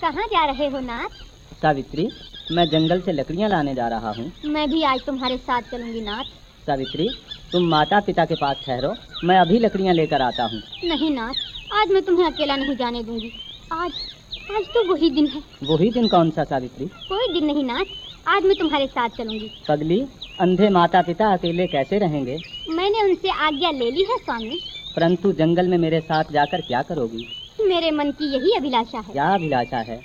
कहाँ जा रहे हो नाथ? सावित्री मैं जंगल से लकड़ियाँ लाने जा रहा हूँ। मैं भी आज तुम्हारे साथ चलूँगी नाथ। सावित्री तुम माता पिता के पास ठहरो मैं अभी लकड़ियाँ लेकर आता हूँ। नहीं नाथ आज मैं तुम्हें अकेला नहीं जाने दूँगी। आज आज तो वही दिन है। वही दिन कौन सा सावित्री? कोई दिन नहीं नाथ आज मैं तुम्हारे साथ चलूँगी। पगली अंधे माता पिता अकेले कैसे रहेंगे? मैंने उनसे आज्ञा ले ली है स्वामी। परंतु जंगल में मेरे साथ जाकर क्या करोगी? मेरे मन की यही अभिलाषा है। क्या अभिलाषा है?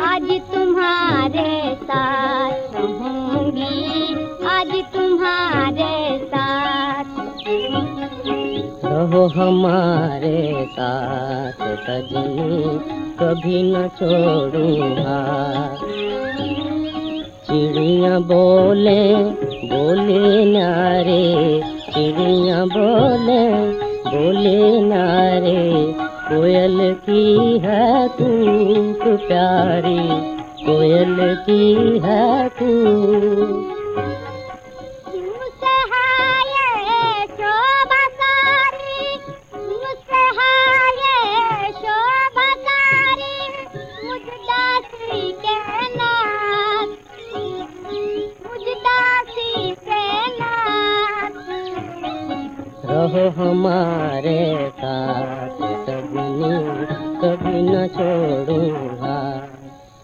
आज तुम्हारे साथ रहूँगी। आज तुम्हारे साथ। रहो हमारे साथ सजनी कभी न छोड़ूँगा। चिड़िया बोले बोले नारे, चिड़िया बोले बोले नारे, कोयल की है तू प्यारी, कोयल की है तू रहो हमारे साथ। सजनी कभी न छोड़ूँगा।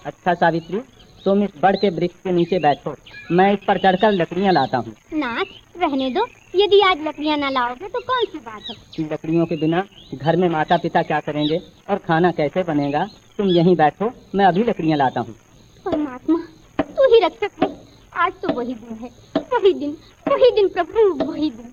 अच्छा सावित्री तुम इस बड़ के वृक्ष के नीचे बैठो। मैं इस पर चढ़कर लकड़ियाँ लाता हूँ। नाथ रहने दो। यदि आज लकड़ियाँ न लाओगे तो कौन सी बात है? लकड़ियों के बिना घर में माता पिता क्या करेंगे? और खाना कैसे बनेगा? तुम यहीं बैठो मैं अभी लकड़ियाँ लाता हूँ। परमात्मा तू ही रक्षक है। आज तो वही दिन है। वही दिन वही दिन प्रभु वही दिन।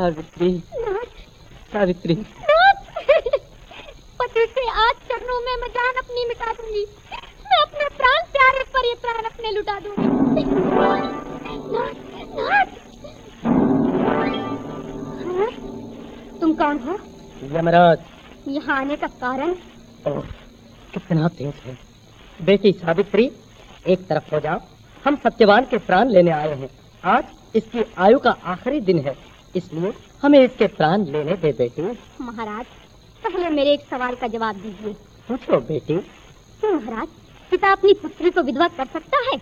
सावित्री। सावित्री। पति से आज चरणों में मैं जान अपनी मिटा दूँगी। मैं अपने प्राण प्यारे पर ये प्राण अपने लुटा दूँगी? तुम कौन हो? यमराज। यहाँ आने का कारण? कितना तेज है। बेटी सावित्री एक तरफ़ हो जाओ। हम सत्यवान के प्राण लेने आए हैं। आज इसकी आयु का आखिरी दिन है। इसलिए हमें इसके प्राण लेने दे बेटी। महाराज पहले मेरे एक सवाल का जवाब दीजिए। पूछो बेटी। क्यों महाराज पिता अपनी पुत्री को विधवा कर सकता है?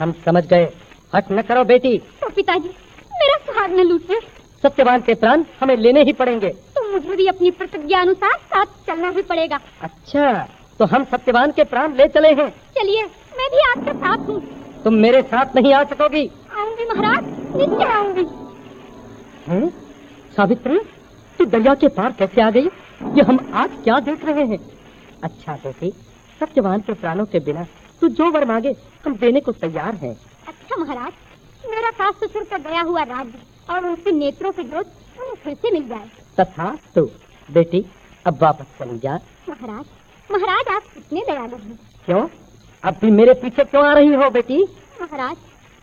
हम समझ गए। हट न करो बेटी। तो पिताजी मेरा सुहाग न लूटे। सत्यवान के प्राण हमें लेने ही पड़ेंगे। तो मुझे भी अपनी प्रतिज्ञा अनुसार साथ चलना भी पड़ेगा। अच्छा तो हम सत्यवान के प्राण ले चले हैं। चलिए मैं भी आपके साथ हूँ। तुम मेरे साथ नहीं आ सकोगी। आऊँगी महाराज निश्चय आऊँगी। हैं? सावित्री तू दरिया के पार कैसे आ गई? ये हम आज क्या देख रहे हैं? अच्छा बेटी सत्यवान के प्राणों के बिना तू जो वर मांगे हम देने को तैयार हैं। अच्छा महाराज मेरा सास ससुर का गया हुआ राज्य और उनके नेत्रों के जोत उन्हें फिर से मिल जाए। तथा तो बेटी अब वापस चली जा। महाराज महाराज आप कितने दयालु हैं। क्यों? अब भी मेरे पीछे क्यों आ रही हो बेटी? महाराज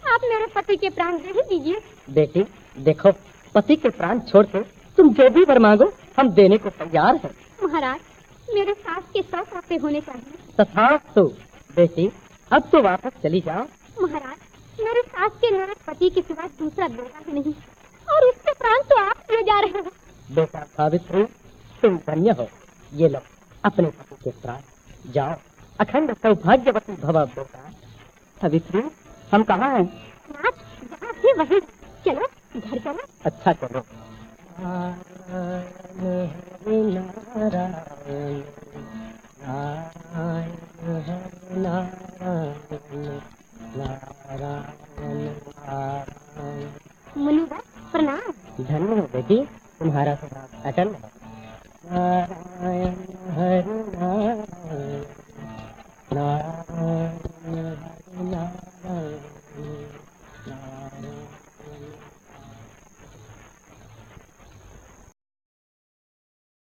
आप मेरे पति के प्राण दे ही दीजिए बेटी देखो पति के प्राण छोड़ के तुम जो भी वर मांगो हम देने को तैयार हैं। महाराज मेरे सास के सौ साफे होने चाहिए। तथा तू बेटी अब तो वापस चली जाओ। महाराज मेरे सास के मेरे पति के सिवा दूसरा बेटा ही नहीं और उसके प्राण तो आप ले जा रहे हो। बेटा सावित्री तुम धन्य हो। ये लो अपने पति के प्राण। जाओ अखंड सौभाग्यवती भव बेटा। सावित्री हम कहाँ हैं? वही। घर चलो अच्छा चलो। मुनिवर प्रणाम। धन्य हो बेटी तुम्हारा स्वभाव अटल है।